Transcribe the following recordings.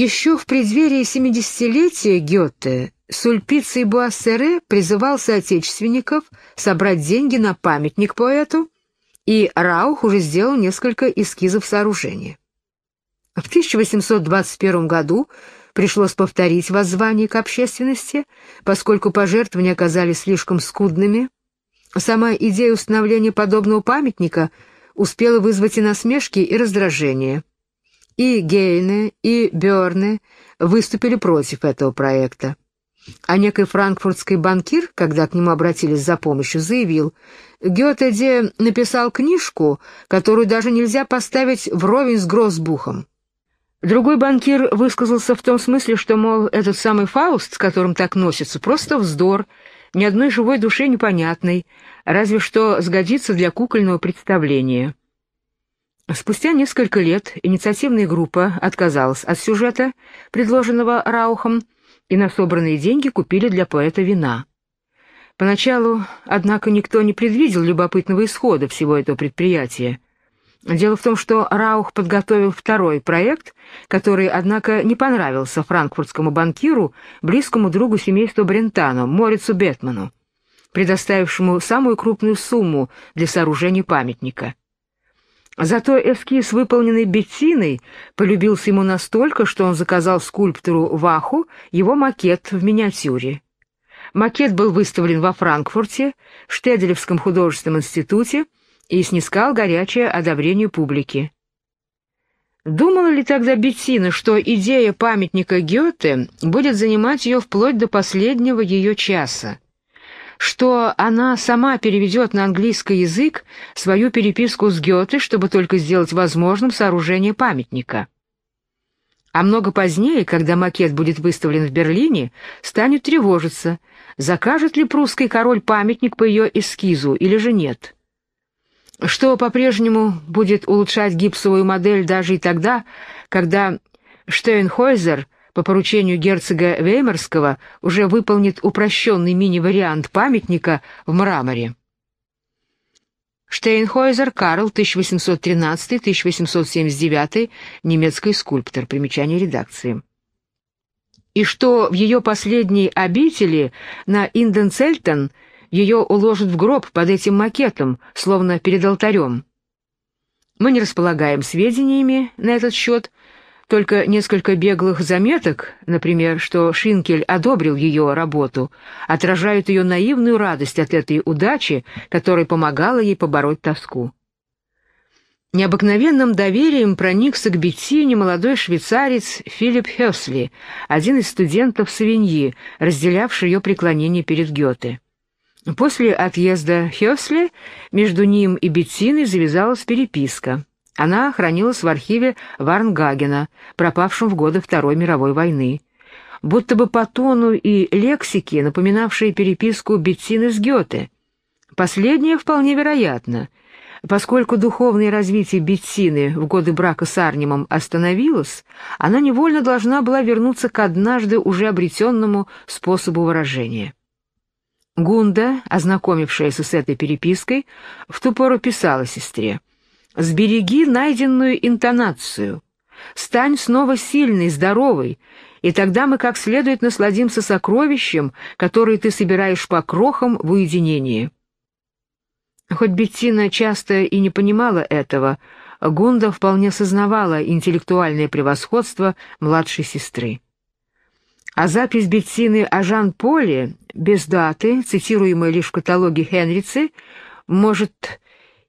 Еще в преддверии 70-летия Гёте Сульпиций Буассере призывал соотечественников собрать деньги на памятник поэту, и Раух уже сделал несколько эскизов сооружения. В 1821 году пришлось повторить воззвание к общественности, поскольку пожертвования оказались слишком скудными. Сама идея установления подобного памятника успела вызвать и насмешки, и раздражение. И Гейне, и Бёрне выступили против этого проекта. А некий франкфуртский банкир, когда к нему обратились за помощью, заявил, «Гёте де написал книжку, которую даже нельзя поставить вровень с Гроссбухом». Другой банкир высказался в том смысле, что, мол, этот самый Фауст, с которым так носится, просто вздор, ни одной живой душе непонятный, разве что сгодится для кукольного представления. Спустя несколько лет инициативная группа отказалась от сюжета, предложенного Раухом, и на собранные деньги купили для поэта вина. Поначалу, однако, никто не предвидел любопытного исхода всего этого предприятия. Дело в том, что Раух подготовил второй проект, который, однако, не понравился франкфуртскому банкиру, близкому другу семейства Брентано, Морицу Бетману, предоставившему самую крупную сумму для сооружения памятника. Зато эскиз, выполненный Беттиной, полюбился ему настолько, что он заказал скульптору Ваху его макет в миниатюре. Макет был выставлен во Франкфурте, в Штеделевском художественном институте, и снискал горячее одобрение публики. Думала ли тогда Беттина, что идея памятника Гёте будет занимать ее вплоть до последнего ее часа? Что она сама переведет на английский язык свою переписку с Гёте, чтобы только сделать возможным сооружение памятника? А много позднее, когда макет будет выставлен в Берлине, станет тревожиться, закажет ли прусский король памятник по ее эскизу или же нет что по-прежнему будет улучшать гипсовую модель даже и тогда, когда Штейнхойзер по поручению герцога Веймарского уже выполнит упрощенный мини-вариант памятника в мраморе. Штейнхойзер Карл, 1813-1879, немецкий скульптор, примечание редакции. И что в ее последней обители на Инденцельтен – ее уложат в гроб под этим макетом, словно перед алтарем. Мы не располагаем сведениями на этот счет, только несколько беглых заметок, например, что Шинкель одобрил ее работу, отражают ее наивную радость от этой удачи, которая помогала ей побороть тоску. Необыкновенным доверием проникся к Беттине молодой швейцарец Филипп Хёсли, один из студентов Савиньи, разделявший ее преклонение перед Гёте. После отъезда Хёсли между ним и Беттиной завязалась переписка. Она хранилась в архиве Варнгагена, пропавшем в годы Второй мировой войны. Будто бы по тону и лексике, напоминавшей переписку Беттины с Гёте. Последнее вполне вероятно, поскольку духовное развитие Беттины в годы брака с Арнимом остановилось, она невольно должна была вернуться к однажды уже обретенному способу выражения. Гунда, ознакомившаяся с этой перепиской, в ту пору писала сестре «Сбереги найденную интонацию, стань снова сильной, здоровой, и тогда мы как следует насладимся сокровищем, которое ты собираешь по крохам в уединении». Хоть Беттина часто и не понимала этого, Гунда вполне сознавала интеллектуальное превосходство младшей сестры. А запись Беттины о Жан-Поле, без даты, цитируемая лишь в каталоге Хенрицы, может,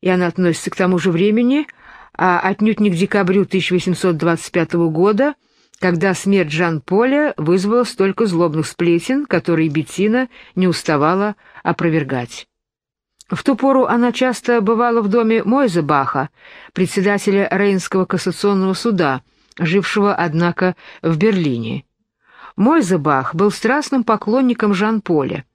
и она относится к тому же времени, а отнюдь не к декабрю 1825 года, когда смерть Жан-Поля вызвала столько злобных сплетен, которые Беттина не уставала опровергать. В ту пору она часто бывала в доме Мойзебаха, председателя Рейнского кассационного суда, жившего, однако, в Берлине. Мойзебах был страстным поклонником Жан-Поля.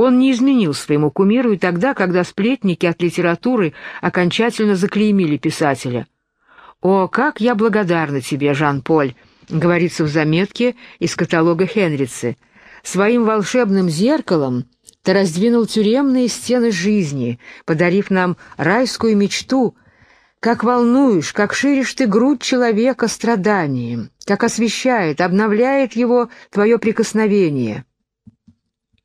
Он не изменил своему кумиру и тогда, когда сплетники от литературы окончательно заклеймили писателя. «О, как я благодарна тебе, Жан-Поль!» — говорится в заметке из каталога Хенрицы. «Своим волшебным зеркалом ты раздвинул тюремные стены жизни, подарив нам райскую мечту, как волнуешь, как ширишь ты грудь человека страданием, как освещает, обновляет его твое прикосновение.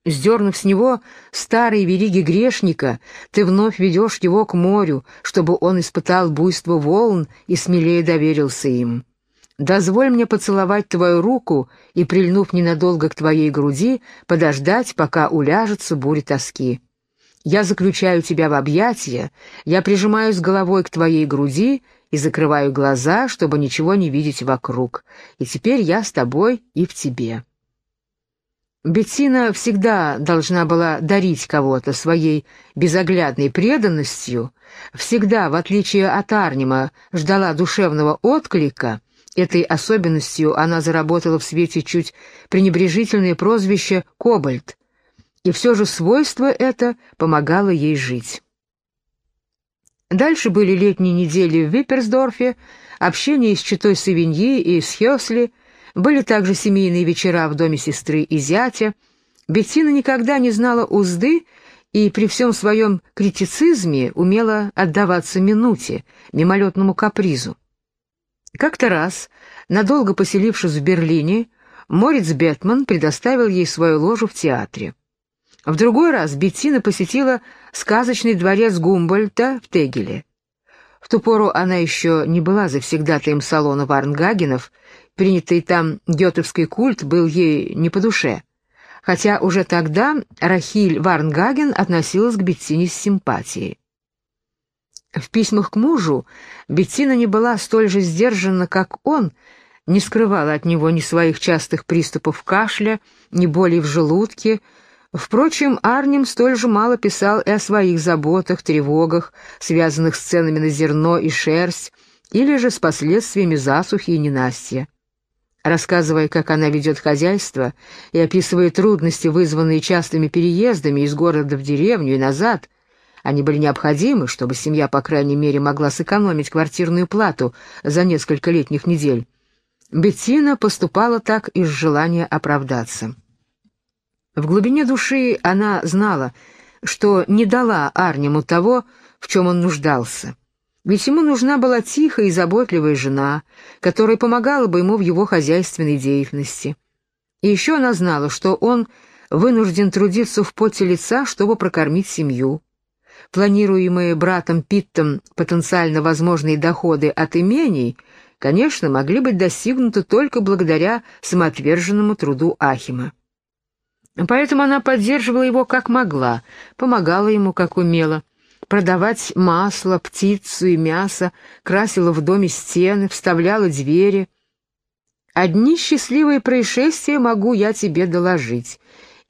Сдернув с него старые вериги грешника, ты вновь ведешь его к морю, чтобы он испытал буйство волн и смелее доверился им. Дозволь мне поцеловать твою руку и, прильнув ненадолго к твоей груди, подождать, пока уляжется буря тоски. Я заключаю тебя в объятия, я прижимаюсь головой к твоей груди и закрываю глаза, чтобы ничего не видеть вокруг. И теперь я с тобой и в тебе. Беттина всегда должна была дарить кого-то своей безоглядной преданностью, всегда, в отличие от Арнима, ждала душевного отклика. Этой особенностью она заработала в свете чуть пренебрежительное прозвище «Кобальт», и все же свойство это помогало ей жить. Дальше были летние недели в Випперсдорфе, общение с читой Савиньи и с Хёсли, были также семейные вечера в доме сестры и зятя. Беттина никогда не знала узды и при всем своем критицизме умела отдаваться минуте, мимолетному капризу. Как-то раз, надолго поселившись в Берлине, Мориц Бетман предоставил ей свою ложу в театре. В другой раз Беттина посетила сказочный дворец Гумбольта в Тегеле. В ту пору она еще не была завсегдатаем салона Варнгагенов, принятый там гетовский культ был ей не по душе, хотя уже тогда Рахиль Варнгаген относилась к Беттине с симпатией. В письмах к мужу Беттина не была столь же сдержана, как он, не скрывала от него ни своих частых приступов кашля, ни боли в желудке, Впрочем, Арнем столь же мало писал и о своих заботах, тревогах, связанных с ценами на зерно и шерсть, или же с последствиями засухи и ненастья. Рассказывая, как она ведет хозяйство, и описывая трудности, вызванные частыми переездами из города в деревню и назад, они были необходимы, чтобы семья, по крайней мере, могла сэкономить квартирную плату за несколько летних недель. Беттина поступала так из желания оправдаться. В глубине души она знала, что не дала Арнему того, в чем он нуждался. Ведь ему нужна была тихая и заботливая жена, которая помогала бы ему в его хозяйственной деятельности. И еще она знала, что он вынужден трудиться в поте лица, чтобы прокормить семью. Планируемые братом Питтом потенциально возможные доходы от имений, конечно, могли быть достигнуты только благодаря самоотверженному труду Ахима. Поэтому она поддерживала его как могла, помогала ему как умела. Продавать масло, птицу и мясо, красила в доме стены, вставляла двери. Одни счастливые происшествия могу я тебе доложить.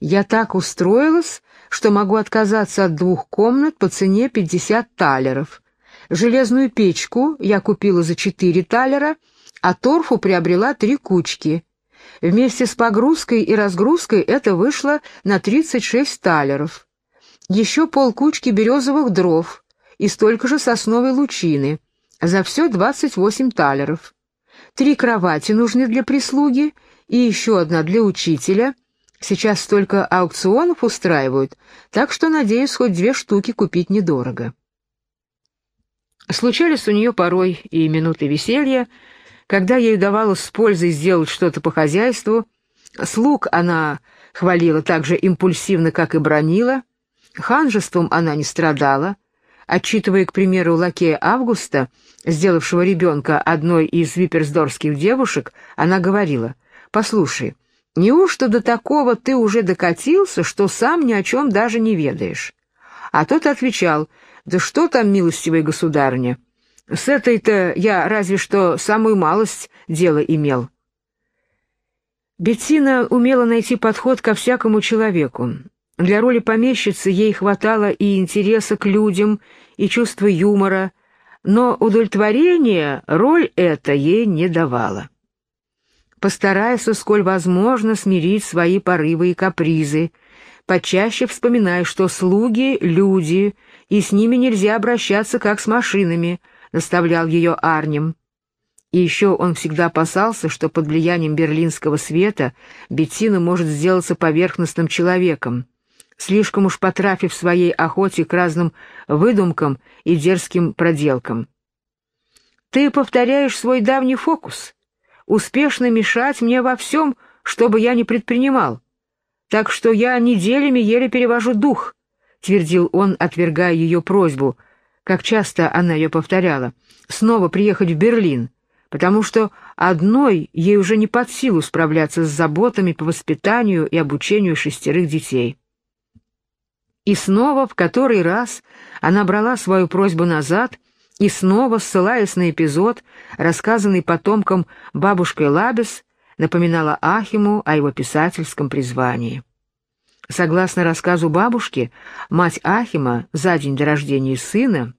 Я так устроилась, что могу отказаться от двух комнат по цене 50 талеров. Железную печку я купила за 4 талера, а торфу приобрела три кучки — Вместе с погрузкой и разгрузкой это вышло на 36 талеров. Еще полкучки березовых дров и столько же сосновой лучины. За все 28 талеров. Три кровати нужны для прислуги и еще одна для учителя. Сейчас столько аукционов устраивают, так что, надеюсь, хоть две штуки купить недорого. Случались у нее порой и минуты веселья, когда ей удавалось с пользой сделать что-то по хозяйству, слуг она хвалила так же импульсивно, как и бронила, ханжеством она не страдала, отчитывая, к примеру, лакея Августа, сделавшего ребенка одной из виперсдорских девушек, она говорила, «Послушай, неужто до такого ты уже докатился, что сам ни о чем даже не ведаешь?» А тот отвечал, «Да что там, милостивая государня, с этой-то я разве что самую малость дело имел. Беттина умела найти подход ко всякому человеку. Для роли помещицы ей хватало и интереса к людям, и чувства юмора, но удовлетворения роль эта ей не давала. Постарайся, сколь возможно, смирить свои порывы и капризы, почаще вспоминай, что слуги — люди, и с ними нельзя обращаться как с машинами — наставлял ее Арнем. И еще он всегда опасался, что под влиянием берлинского света Беттина может сделаться поверхностным человеком, слишком уж потрафив своей охоте к разным выдумкам и дерзким проделкам. Ты повторяешь свой давний фокус. Успешно мешать мне во всем, что бы я ни предпринимал. Так что я неделями еле перевожу дух, — твердил он, отвергая ее просьбу, как часто она ее повторяла, снова приехать в Берлин, потому что одной ей уже не под силу справляться с заботами по воспитанию и обучению шестерых детей. И снова, в который раз, она брала свою просьбу назад и снова, ссылаясь на эпизод, рассказанный потомкам бабушкой Лабес, напоминала Ахиму о его писательском призвании. Согласно рассказу бабушки, мать Ахима за день до рождения сына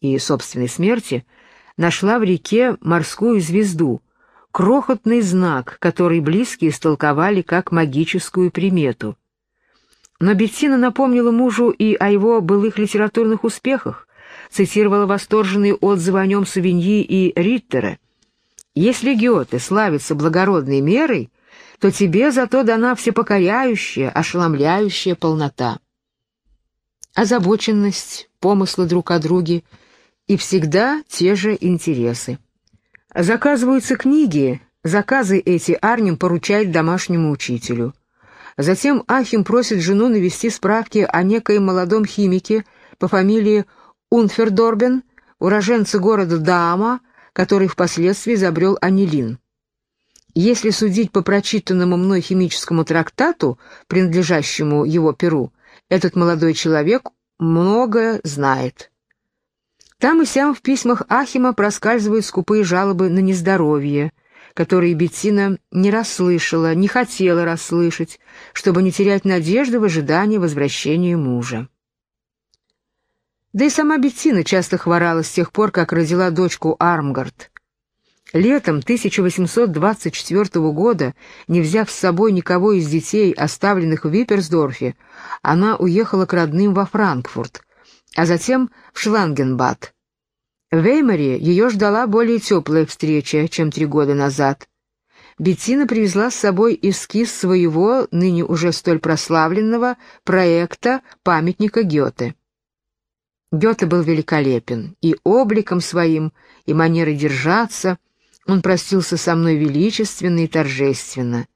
и собственной смерти нашла в реке морскую звезду, крохотный знак, который близкие истолковали как магическую примету. Но Беттина напомнила мужу и о его былых литературных успехах, цитировала восторженные отзывы о нем Савиньи и Риттера. «Если Гёте славится благородной мерой, то тебе зато дана всепокоряющая, ошеломляющая полнота». Озабоченность, помыслы друг о друге и всегда те же интересы. Заказываются книги, заказы эти Арнем поручает домашнему учителю. Затем Ахим просит жену навести справки о некоем молодом химике по фамилии Унфердорбен, уроженце города Даама, который впоследствии изобрел анилин. Если судить по прочитанному мной химическому трактату, принадлежащему его перу, этот молодой человек многое знает. Там и сям в письмах Ахима проскальзывают скупые жалобы на нездоровье, которые Беттина не расслышала, не хотела расслышать, чтобы не терять надежды в ожидании возвращения мужа. Да и сама Беттина часто хворала с тех пор, как родила дочку Армгард. Летом 1824 года, не взяв с собой никого из детей, оставленных в Випперсдорфе, она уехала к родным во Франкфурт, а затем в Шлангенбад. В Веймаре ее ждала более теплая встреча, чем три года назад. Беттина привезла с собой эскиз своего, ныне уже столь прославленного, проекта памятника Гёте. Гёте был великолепен и обликом своим, и манерой держаться. Он простился со мной величественно и торжественно,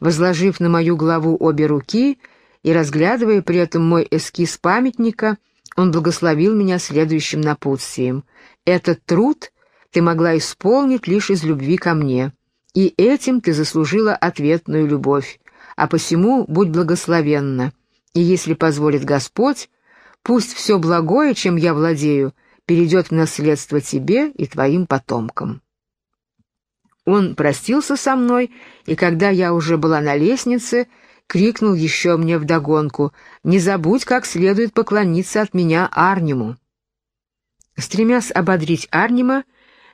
возложив на мою главу обе руки и разглядывая при этом мой эскиз памятника, он благословил меня следующим напутствием — этот труд ты могла исполнить лишь из любви ко мне, и этим ты заслужила ответную любовь, а посему будь благословенна, и если позволит Господь, пусть все благое, чем я владею, перейдет в наследство тебе и твоим потомкам». Он простился со мной, и когда я уже была на лестнице, крикнул еще мне вдогонку «Не забудь, как следует поклониться от меня Арниму». Стремясь ободрить Арнима,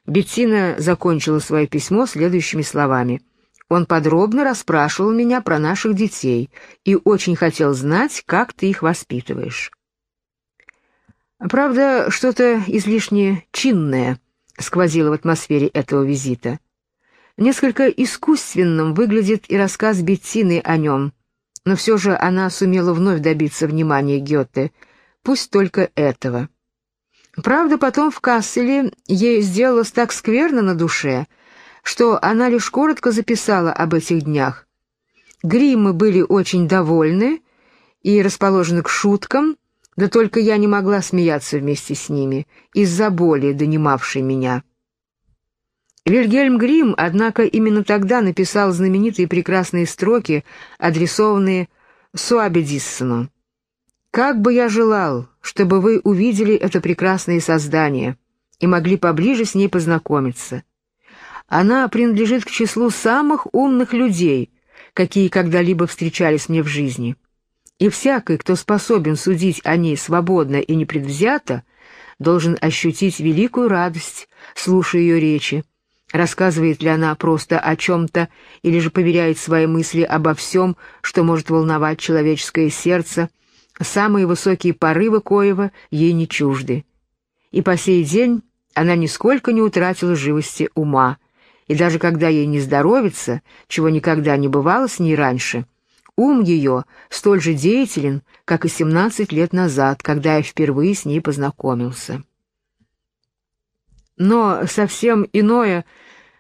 Беттина закончила свое письмо следующими словами. «Он подробно расспрашивал меня про наших детей и очень хотел знать, как ты их воспитываешь». Правда, что-то излишне чинное сквозило в атмосфере этого визита. Несколько искусственным выглядит и рассказ Беттины о нем, но все же она сумела вновь добиться внимания Гёте, пусть только этого. Правда, потом в Касселе ей сделалось так скверно на душе, что она лишь коротко записала об этих днях. Гриммы были очень довольны и расположены к шуткам, да только я не могла смеяться вместе с ними из-за боли, донимавшей меня. Вильгельм Грим, однако, именно тогда написал знаменитые прекрасные строки, адресованные Суабедиссону. Как бы я желал, чтобы вы увидели это прекрасное создание и могли поближе с ней познакомиться. Она принадлежит к числу самых умных людей, какие когда-либо встречались мне в жизни. И всякий, кто способен судить о ней свободно и непредвзято, должен ощутить великую радость, слушая ее речи, рассказывает ли она просто о чем-то или же поверяет свои мысли обо всем, что может волновать человеческое сердце, самые высокие порывы Коева ей не чужды. И по сей день она нисколько не утратила живости ума, и даже когда ей не здоровится, чего никогда не бывало с ней раньше, ум ее столь же деятелен, как и 17 лет назад, когда я впервые с ней познакомился. Но совсем иное,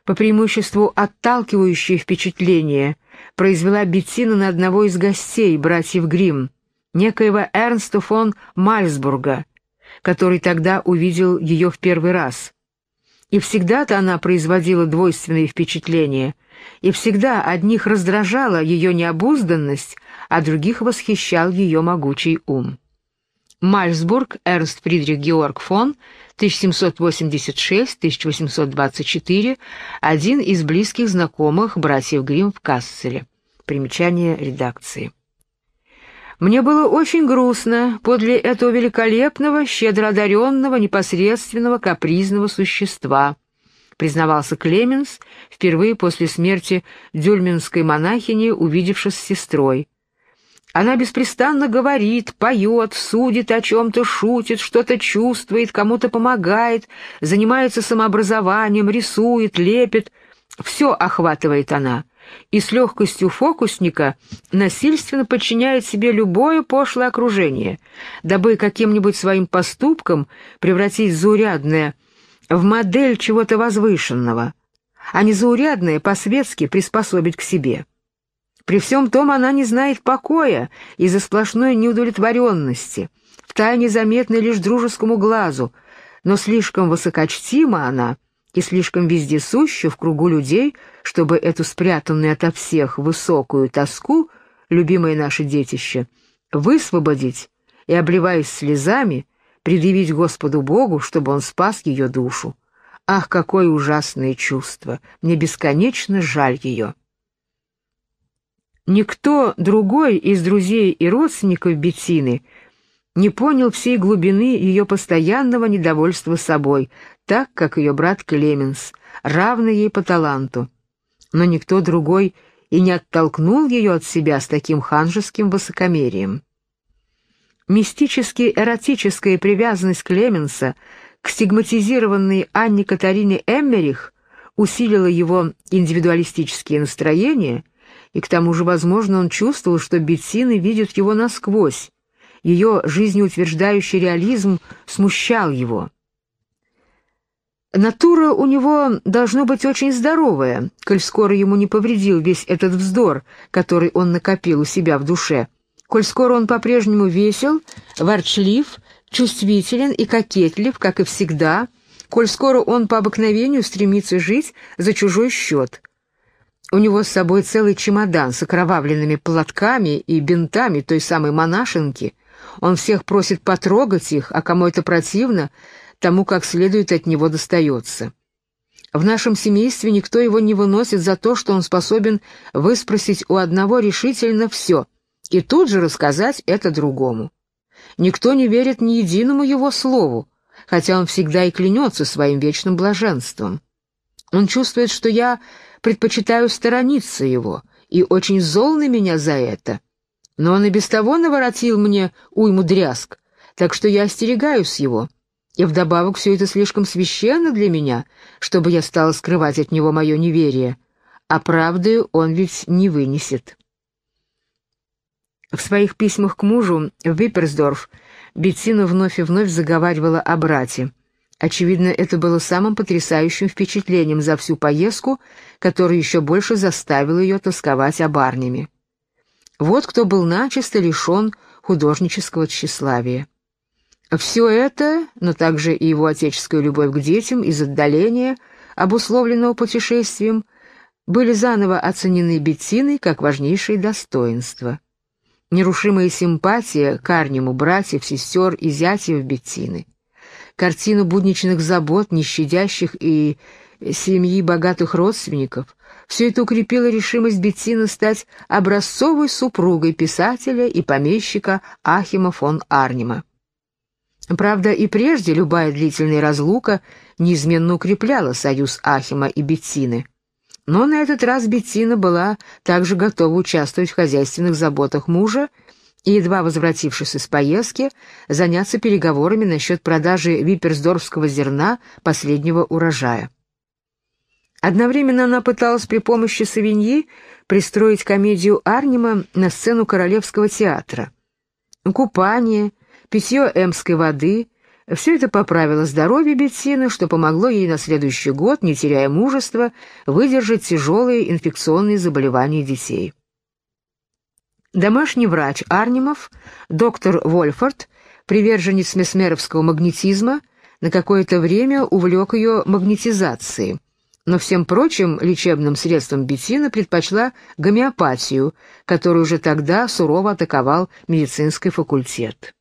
по преимуществу отталкивающее впечатление, произвела Беттина на одного из гостей, братьев Гримм, некоего Эрнста фон Мальсбурга, который тогда увидел ее в первый раз. И всегда-то она производила двойственные впечатления, и всегда одних раздражала ее необузданность, а других восхищал ее могучий ум. Мальсбург Эрнст Фридрих Георг фон 1786-1824, один из близких знакомых братьев Гримм в Касселе. Примечание редакции. Мне было очень грустно подле этого великолепного, щедро одаренного, непосредственного, капризного существа, признавался Клеменс, впервые после смерти дюльминской монахини, увидевшись с сестрой. Она беспрестанно говорит, поет, судит о чем-то, шутит, что-то чувствует, кому-то помогает, занимается самообразованием, рисует, лепит. Все охватывает она и с легкостью фокусника насильственно подчиняет себе любое пошлое окружение, дабы каким-нибудь своим поступком превратить заурядное в модель чего-то возвышенного, а не заурядное по-светски приспособить к себе. При всем том она не знает покоя из-за сплошной неудовлетворенности, втайне заметной лишь дружескому глазу, но слишком высокочтима она — и слишком вездесуща в кругу людей, чтобы эту спрятанную ото всех высокую тоску, любимое наше детище, высвободить и, обливаясь слезами, предъявить Господу Богу, чтобы Он спас ее душу. Ах, какое ужасное чувство! Мне бесконечно жаль ее. Никто другой из друзей и родственников Беттины не понял всей глубины ее постоянного недовольства собой, так, как ее брат Клеменс, равный ей по таланту. Но никто другой и не оттолкнул ее от себя с таким ханжеским высокомерием. Мистически-эротическая привязанность Клеменса к стигматизированной Анне Катарине Эммерих усилила его индивидуалистические настроения, и к тому же, возможно, он чувствовал, что Беттины видят его насквозь, ее жизнеутверждающий реализм смущал его. Натура у него должно быть очень здоровая, коль скоро ему не повредил весь этот вздор, который он накопил у себя в душе, коль скоро он по-прежнему весел, ворчлив, чувствителен и кокетлив, как и всегда, коль скоро он по обыкновению стремится жить за чужой счет. У него с собой целый чемодан с окровавленными платками и бинтами той самой монашенки, он всех просит потрогать их, а кому это противно, тому как следует от него достается. В нашем семействе никто его не выносит за то, что он способен выспросить у одного решительно все и тут же рассказать это другому. Никто не верит ни единому его слову, хотя он всегда и клянется своим вечным блаженством. Он чувствует, что я предпочитаю сторониться его, и очень зол на меня за это — но он и без того наворотил мне уйму дрязг, так что я остерегаюсь его. И вдобавок все это слишком священно для меня, чтобы я стала скрывать от него мое неверие, а правды он ведь не вынесет. В своих письмах к мужу в Випперсдорф Беттина вновь и вновь заговаривала о брате. Очевидно, это было самым потрясающим впечатлением за всю поездку, которое еще больше заставило ее тосковать об Арниме. Вот кто был начисто лишен художнического тщеславия. Все это, но также и его отеческая любовь к детям из отдаления, обусловленного путешествием, были заново оценены Беттиной как важнейшие достоинства. Нерушимая симпатия к Арнему братьев, сестер и зятьев Беттины, картину будничных забот, нещадящих и семьи богатых родственников, все это укрепило решимость Беттина стать образцовой супругой писателя и помещика Ахима фон Арнима. Правда, и прежде любая длительная разлука неизменно укрепляла союз Ахима и Беттины. Но на этот раз Беттина была также готова участвовать в хозяйственных заботах мужа и, едва возвратившись из поездки, заняться переговорами насчет продажи виперсдорфского зерна последнего урожая. Одновременно она пыталась при помощи Савиньи пристроить комедию Арнима на сцену Королевского театра. Купание, питье эмской воды, Все это поправило здоровье Беттины, что помогло ей на следующий год, не теряя мужества, выдержать тяжелые инфекционные заболевания детей. Домашний врач Арнимов, доктор Вольфорд, приверженец месмеровского магнетизма, на какое-то время увлек ее магнетизацией, но всем прочим лечебным средствам Беттина предпочла гомеопатию, которую уже тогда сурово атаковал медицинский факультет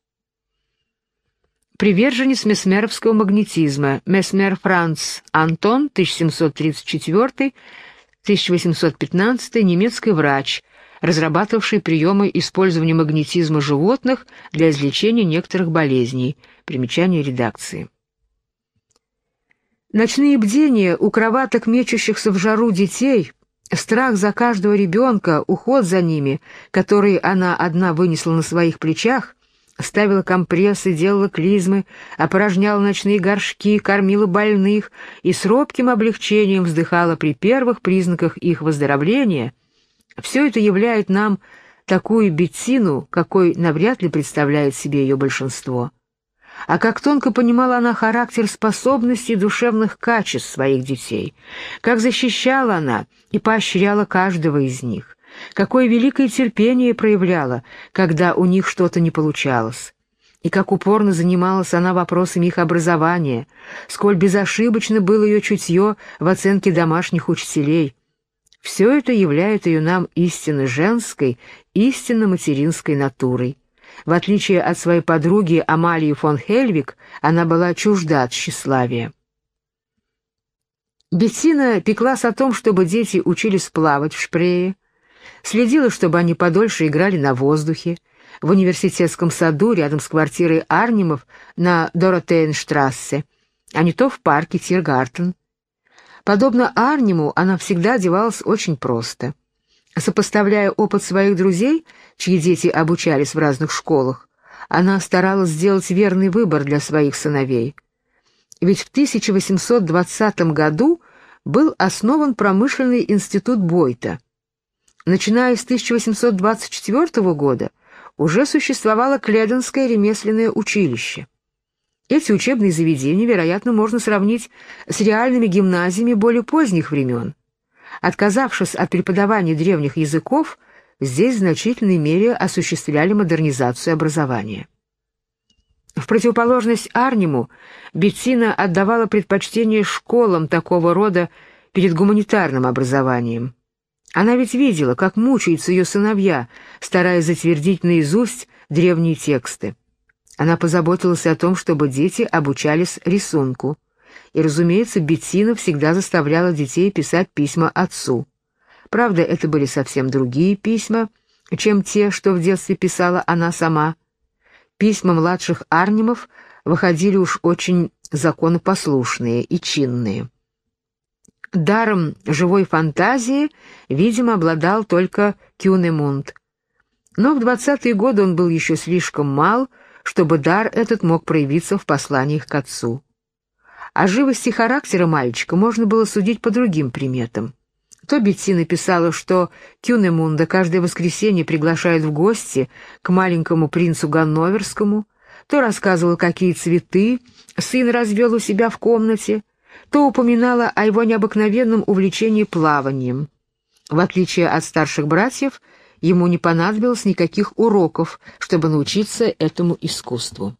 приверженец месмеровского магнетизма, Месмер Франц Антон, 1734-1815, немецкий врач, разрабатывавший приемы использования магнетизма животных для излечения некоторых болезней. Примечание редакции. Ночные бдения у кроваток мечущихся в жару детей, страх за каждого ребенка, уход за ними, который она одна вынесла на своих плечах — ставила компрессы, делала клизмы, опорожняла ночные горшки, кормила больных и с робким облегчением вздыхала при первых признаках их выздоровления, все это являет нам такую беттину, какой навряд ли представляет себе ее большинство. А как тонко понимала она характер способностей душевных качеств своих детей, как защищала она и поощряла каждого из них, какое великое терпение проявляла, когда у них что-то не получалось. И как упорно занималась она вопросами их образования, сколь безошибочно было ее чутье в оценке домашних учителей. Все это являет ее нам истинно женской, истинно материнской натурой. В отличие от своей подруги Амалии фон Хельвик, она была чужда от тщеславия. Беттина пеклась о том, чтобы дети учились плавать в Шпрее, Следила, чтобы они подольше играли на воздухе, в университетском саду рядом с квартирой Арнимов на Доротейнштрассе, а не то в парке Тиргартен. Подобно Арниму, она всегда одевалась очень просто. Сопоставляя опыт своих друзей, чьи дети обучались в разных школах, она старалась сделать верный выбор для своих сыновей. Ведь в 1820 году был основан промышленный институт Бойта — Начиная с 1824 года уже существовало Кледенское ремесленное училище. Эти учебные заведения, вероятно, можно сравнить с реальными гимназиями более поздних времен. Отказавшись от преподавания древних языков, здесь в значительной мере осуществляли модернизацию образования. В противоположность Арниму, Беттина отдавала предпочтение школам такого рода перед гуманитарным образованием. Она ведь видела, как мучаются ее сыновья, стараясь затвердить наизусть древние тексты. Она позаботилась о том, чтобы дети обучались рисунку. И, разумеется, Беттина всегда заставляла детей писать письма отцу. Правда, это были совсем другие письма, чем те, что в детстве писала она сама. Письма младших Арнимов выходили уж очень законопослушные и чинные. Даром живой фантазии, видимо, обладал только Кюнемунд. Но в двадцатые годы он был еще слишком мал, чтобы дар этот мог проявиться в посланиях к отцу. О живости характера мальчика можно было судить по другим приметам. То Бетси написала, что Кюнемунда каждое воскресенье приглашают в гости к маленькому принцу Ганноверскому, то рассказывал, какие цветы сын развел у себя в комнате, то упоминала о его необыкновенном увлечении плаванием. В отличие от старших братьев, ему не понадобилось никаких уроков, чтобы научиться этому искусству.